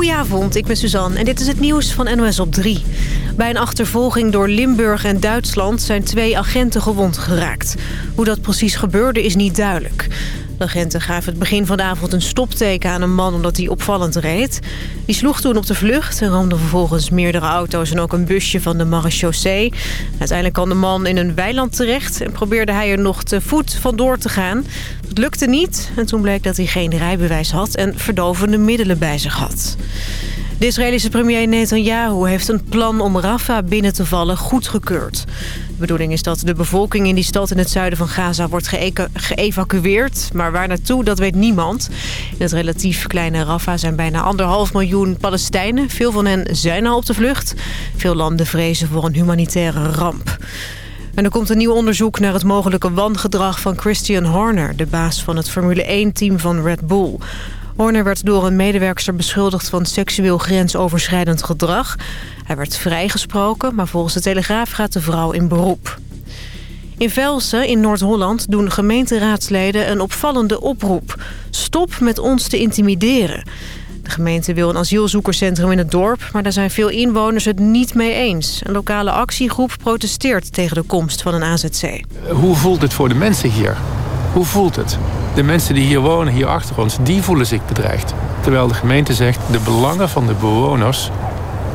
Goedenavond, ik ben Suzanne en dit is het nieuws van NOS op 3. Bij een achtervolging door Limburg en Duitsland zijn twee agenten gewond geraakt. Hoe dat precies gebeurde is niet duidelijk. Agenten gaven het begin van de avond een stopteken aan een man omdat hij opvallend reed. Die sloeg toen op de vlucht en ramde vervolgens meerdere auto's en ook een busje van de marechaussee. Uiteindelijk kwam de man in een weiland terecht en probeerde hij er nog te voet vandoor te gaan. Het lukte niet en toen bleek dat hij geen rijbewijs had en verdovende middelen bij zich had. De Israëlische premier Netanyahu heeft een plan om Rafah binnen te vallen goedgekeurd. Bedoeling is dat de bevolking in die stad in het zuiden van Gaza wordt geëvacueerd. Maar waar naartoe, dat weet niemand. In het relatief kleine Rafah zijn bijna anderhalf miljoen Palestijnen. Veel van hen zijn al op de vlucht. Veel landen vrezen voor een humanitaire ramp. En er komt een nieuw onderzoek naar het mogelijke wangedrag van Christian Horner... de baas van het Formule 1-team van Red Bull. Horner werd door een medewerkster beschuldigd van seksueel grensoverschrijdend gedrag. Hij werd vrijgesproken, maar volgens de Telegraaf gaat de vrouw in beroep. In Velsen in Noord-Holland doen gemeenteraadsleden een opvallende oproep. Stop met ons te intimideren. De gemeente wil een asielzoekerscentrum in het dorp... maar daar zijn veel inwoners het niet mee eens. Een lokale actiegroep protesteert tegen de komst van een AZC. Hoe voelt het voor de mensen hier? Hoe voelt het? De mensen die hier wonen, hier achter ons, die voelen zich bedreigd. Terwijl de gemeente zegt, de belangen van de bewoners,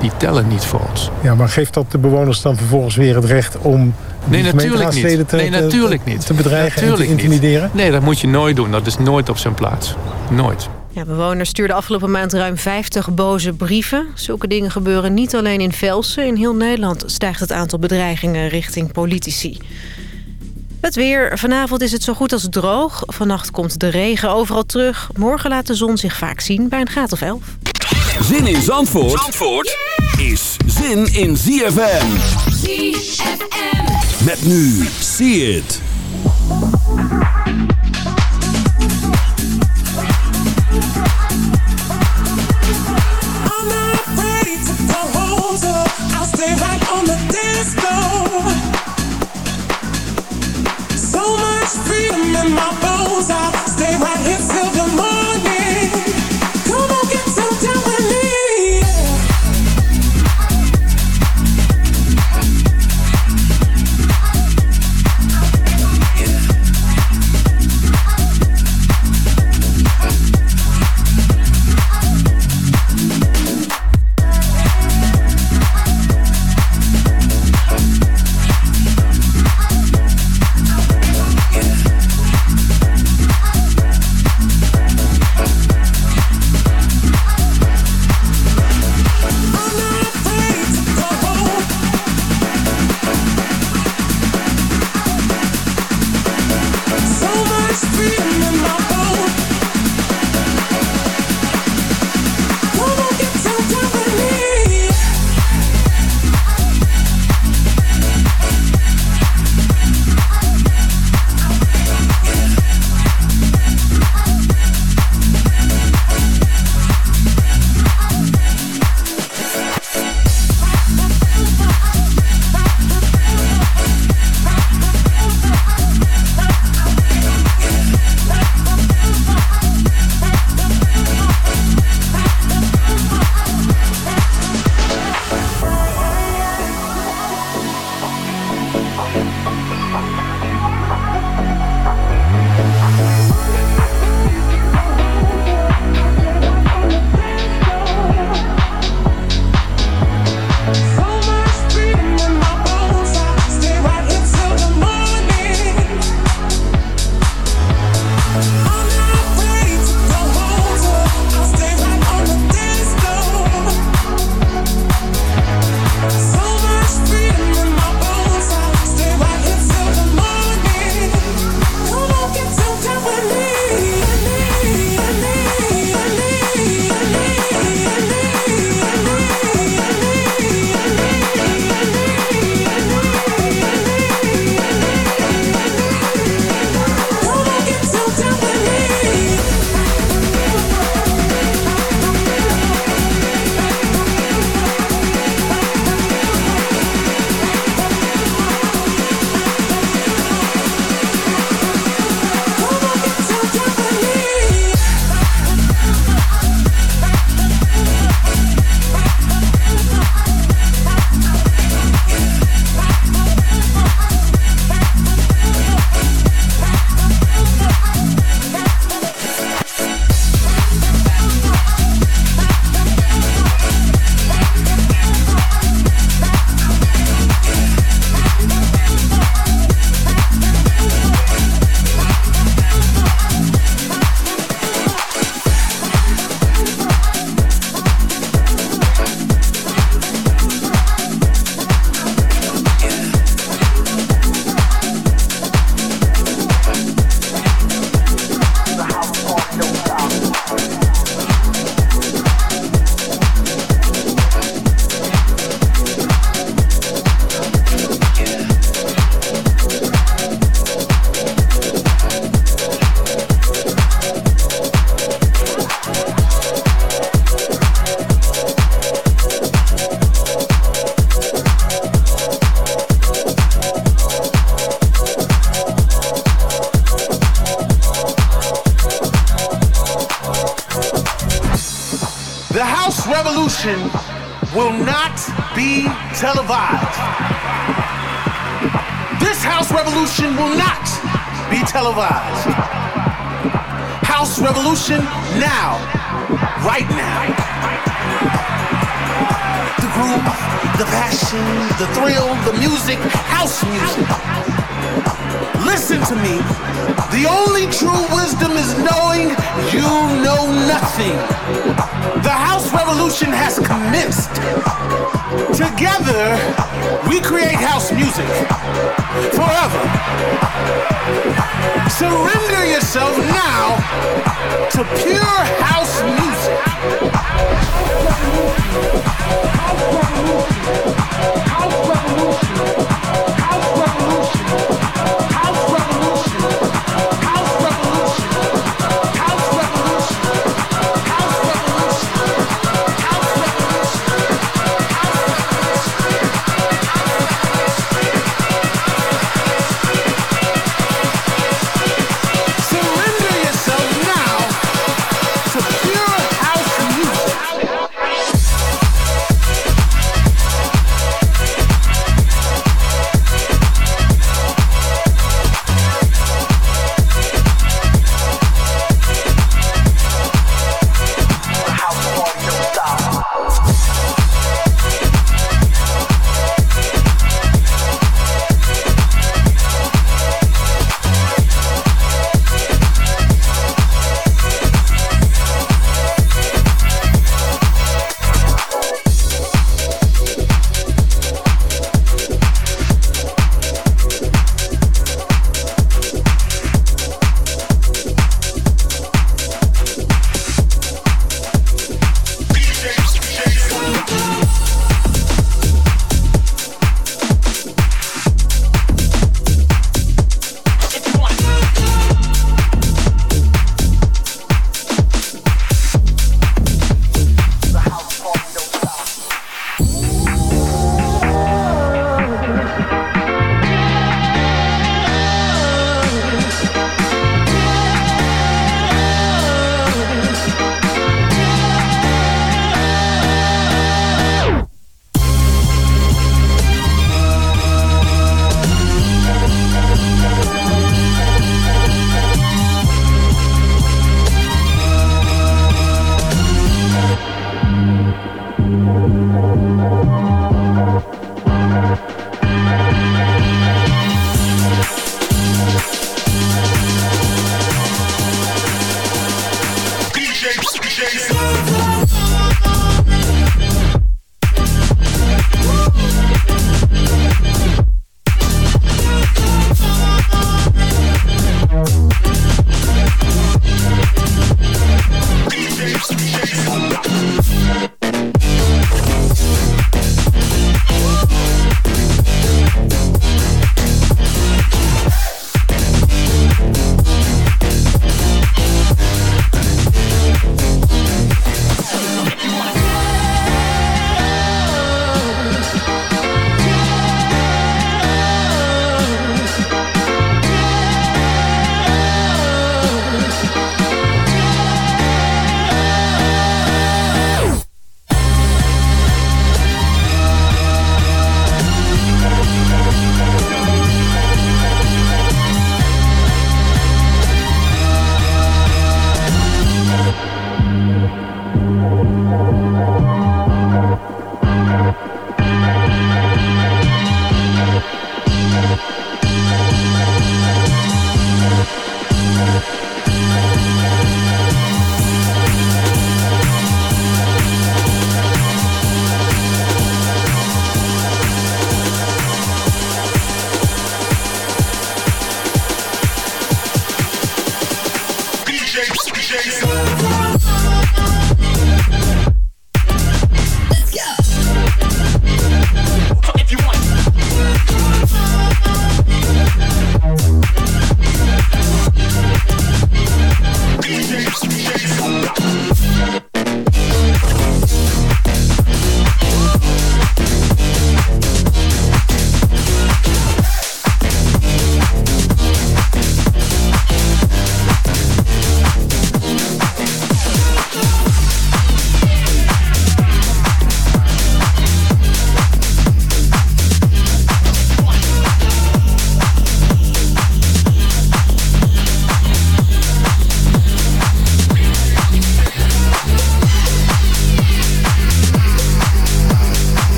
die tellen niet voor ons. Ja, maar geeft dat de bewoners dan vervolgens weer het recht om nee, natuurlijk niet. te, nee, natuurlijk niet. te bedreigen natuurlijk en te intimideren? Niet. Nee, dat moet je nooit doen. Dat is nooit op zijn plaats. Nooit. Ja, bewoners stuurden afgelopen maand ruim 50 boze brieven. Zulke dingen gebeuren niet alleen in Velsen. In heel Nederland stijgt het aantal bedreigingen richting politici. Het weer. Vanavond is het zo goed als droog. Vannacht komt de regen overal terug. Morgen laat de zon zich vaak zien bij een graad of 11. Zin in Zandvoort, Zandvoort is zin in ZFM. ZFM. Met nu, see it. freedom in my bones. I'll stay right here till the morning.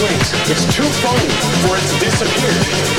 It's too fun for it to disappear.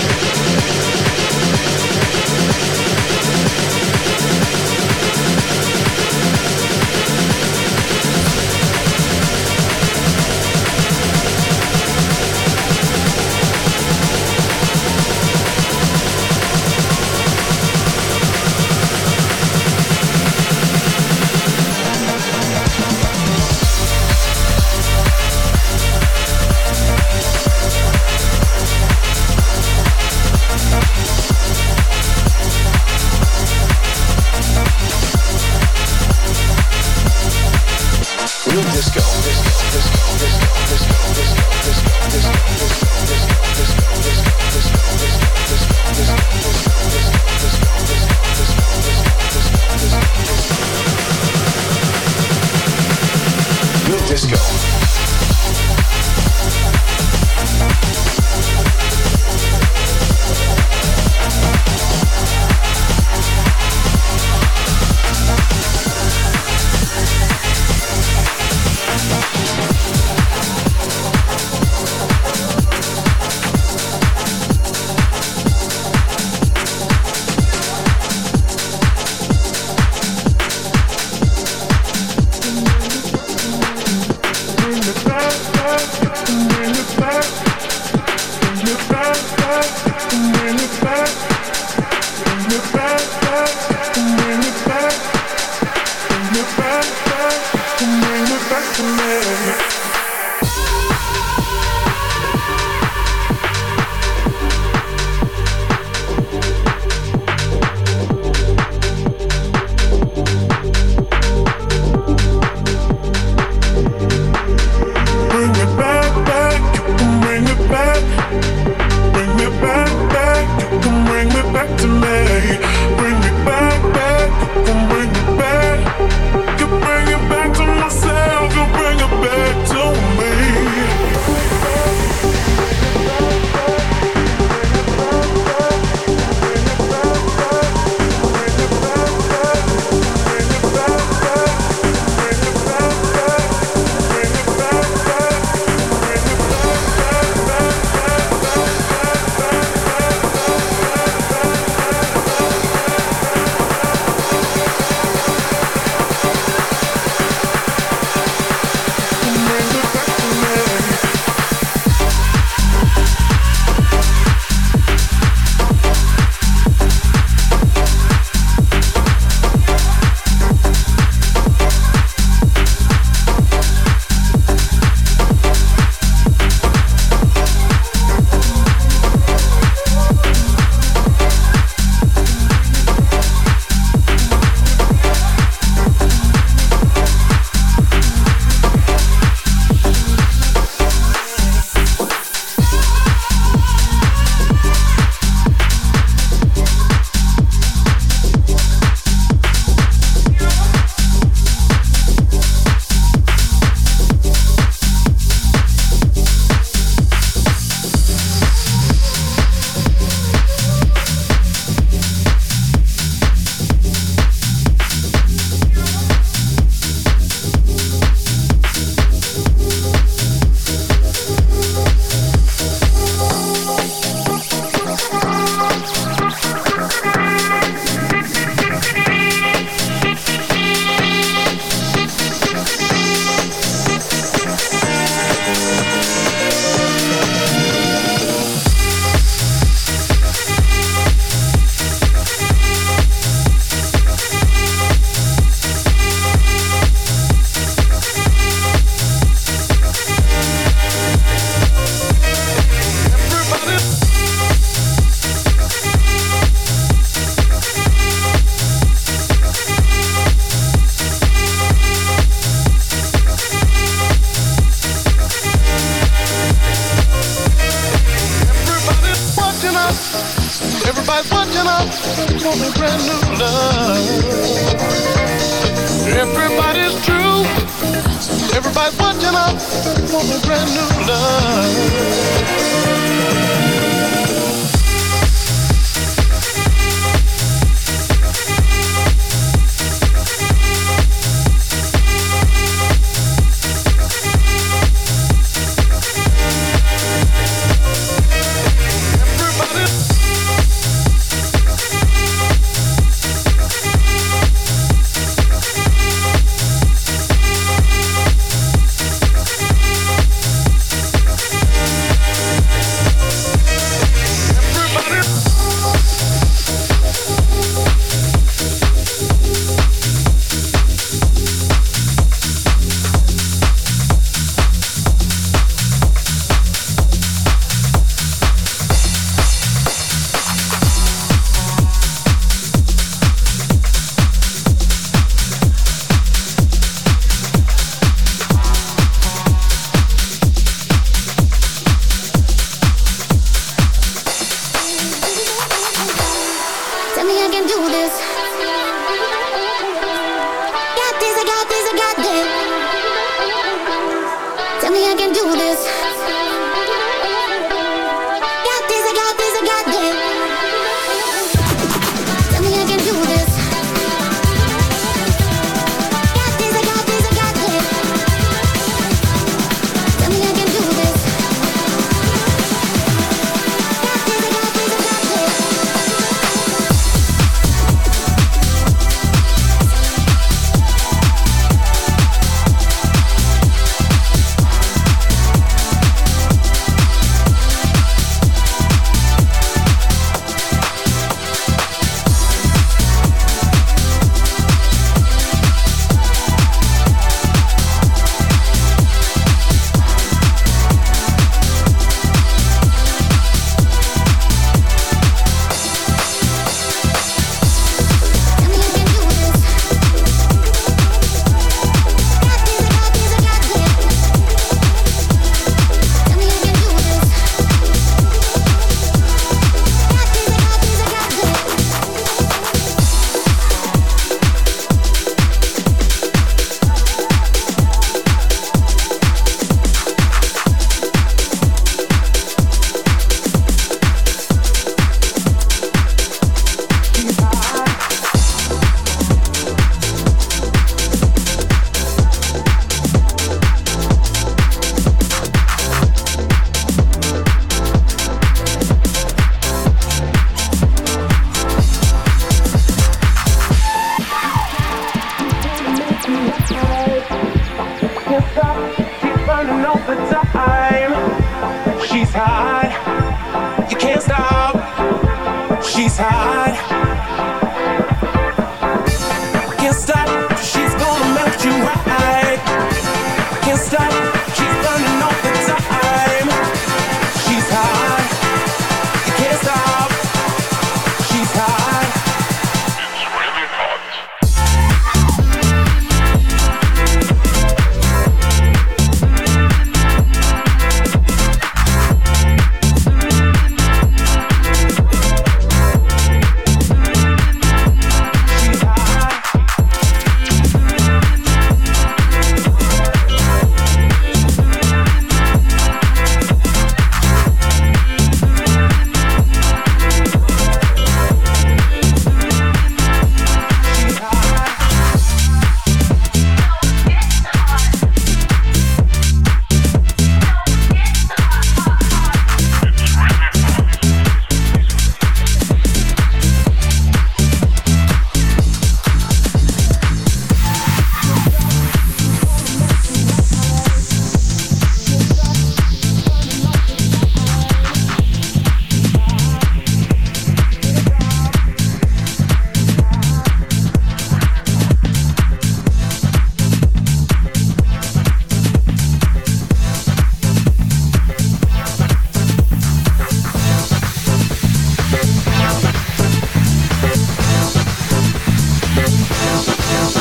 Yeah.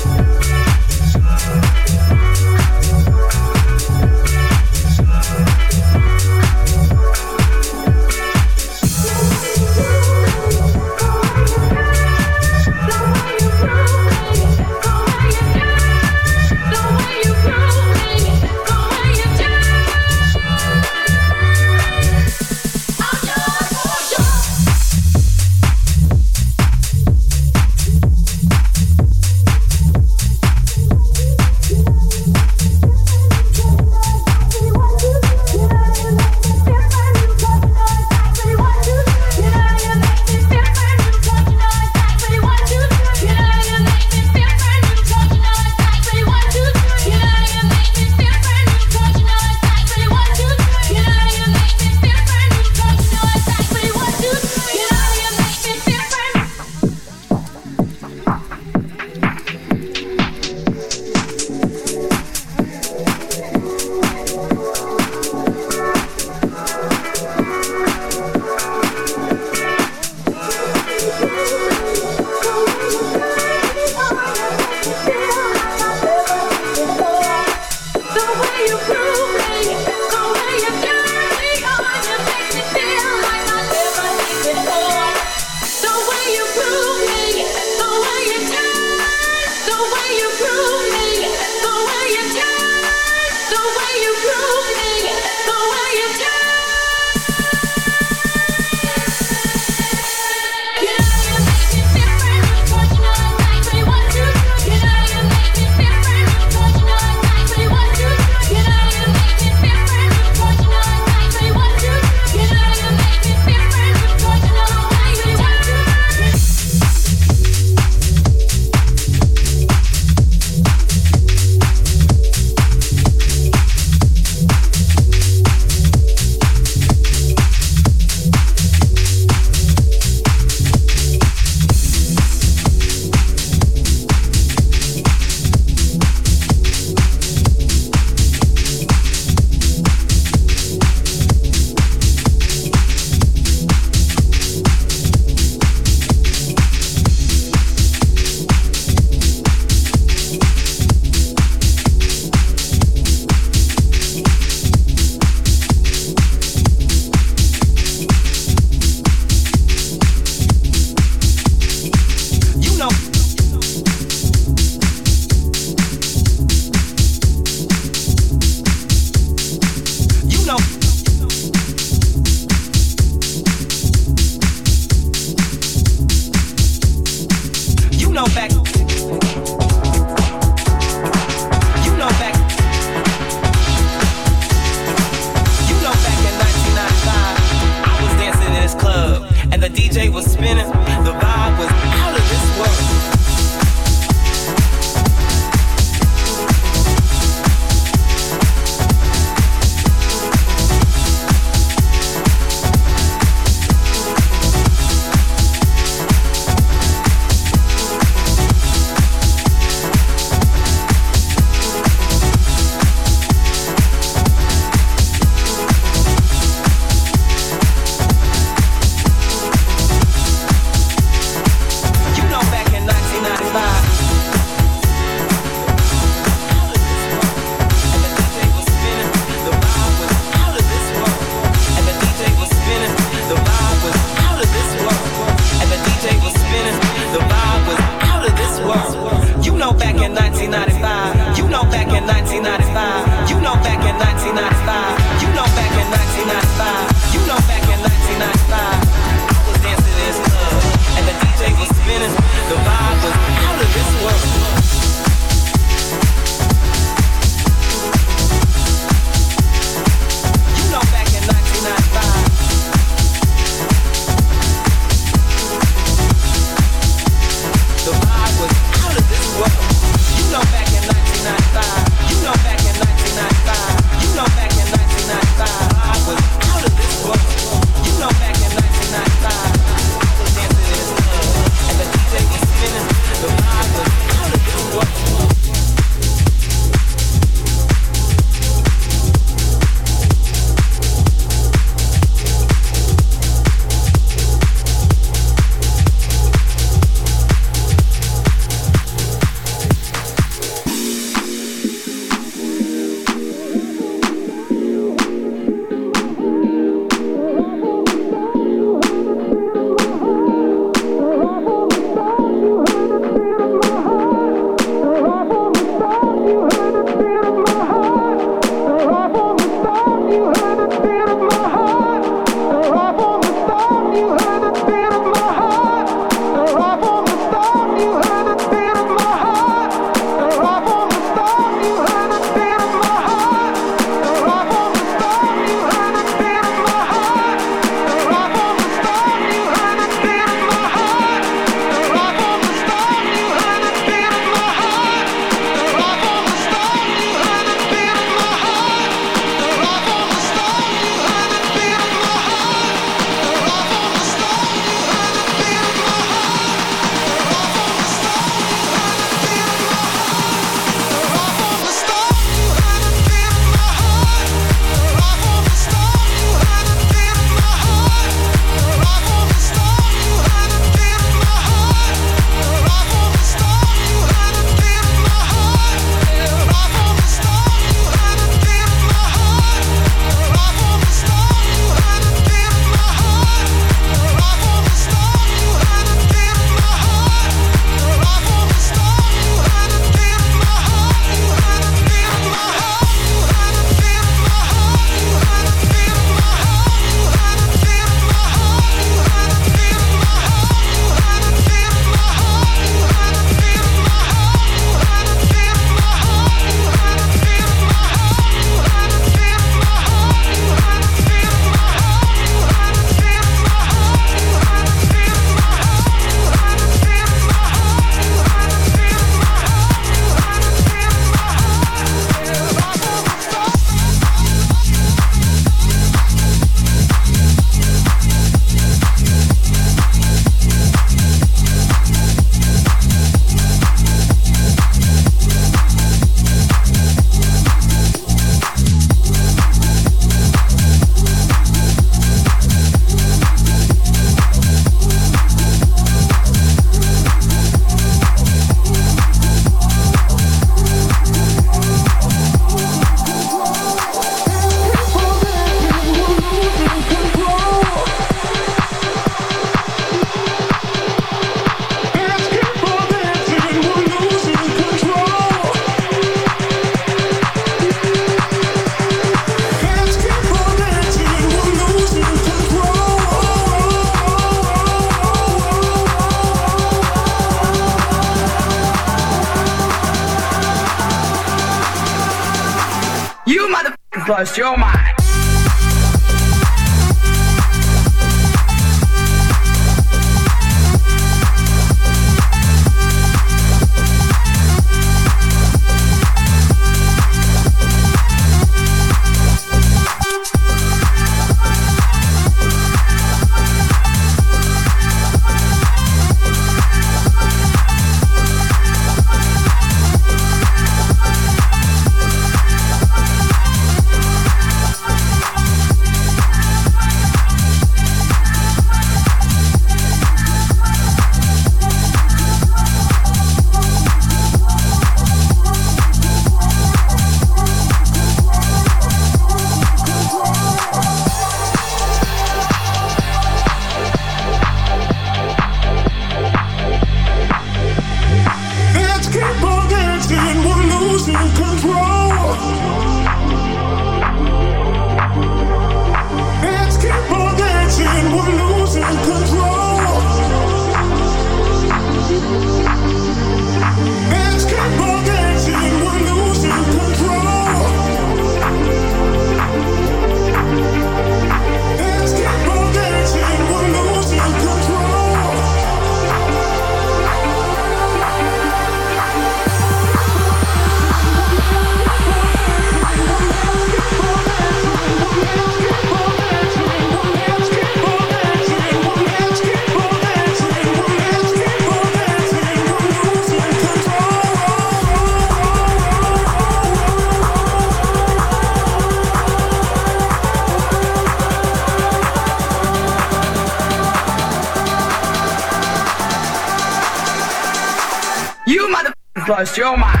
Lost your.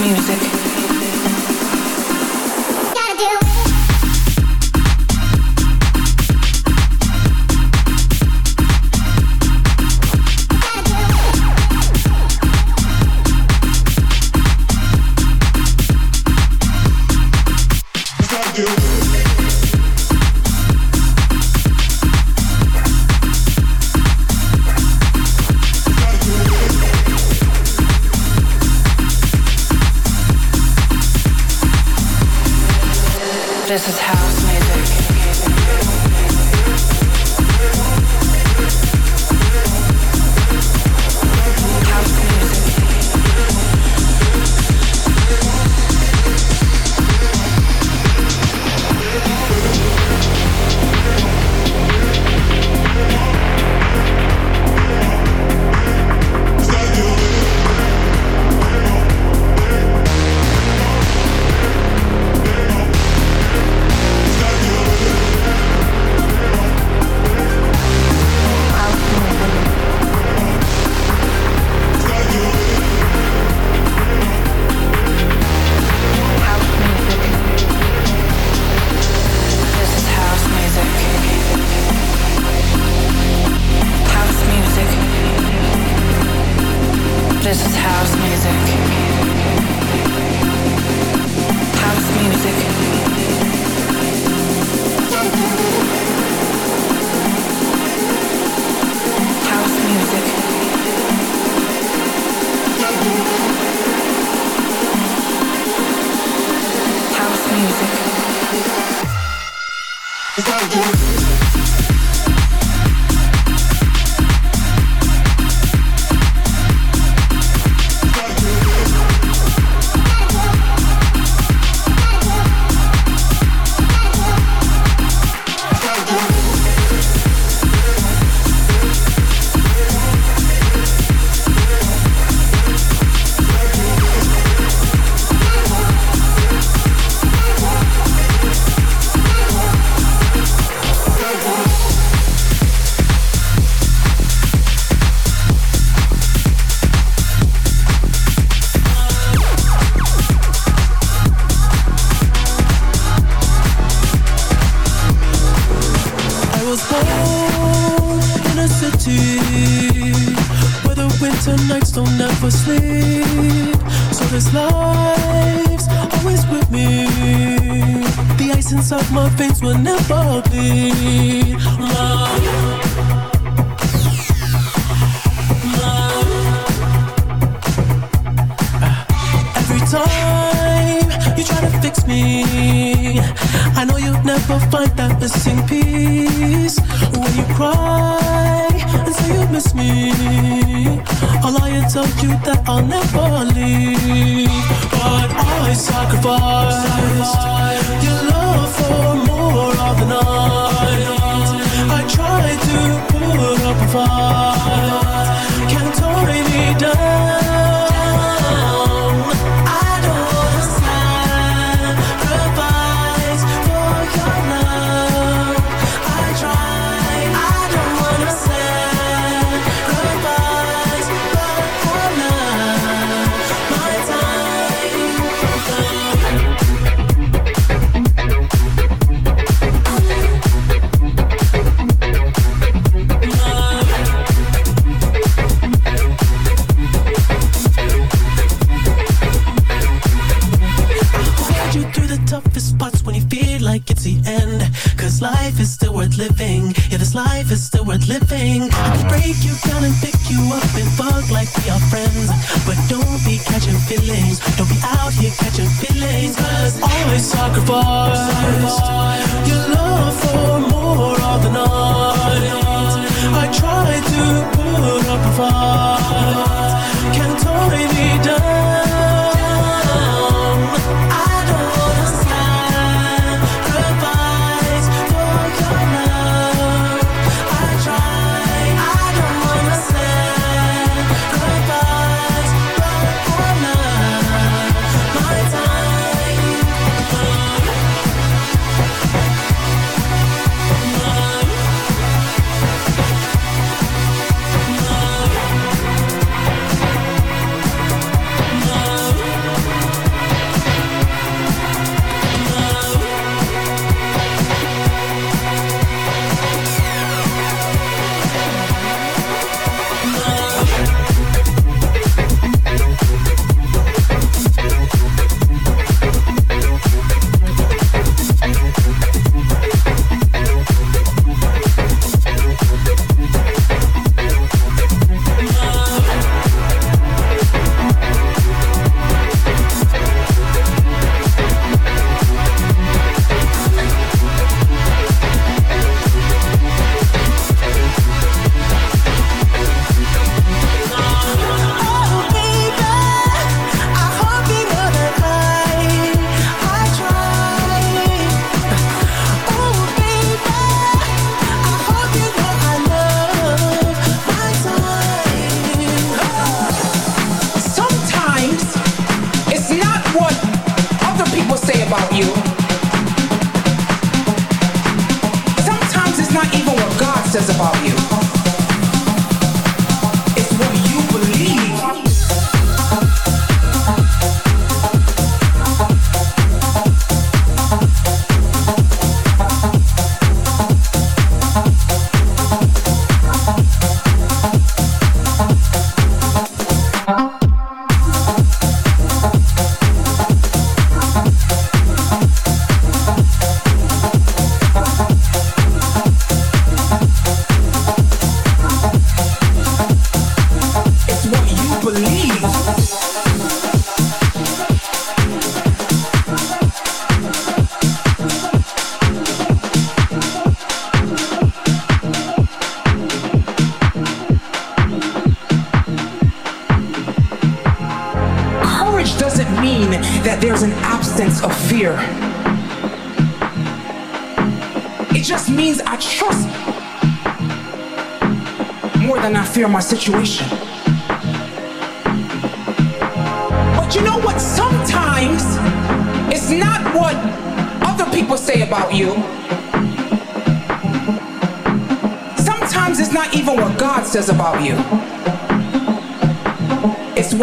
music. Cause I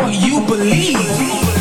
what you believe.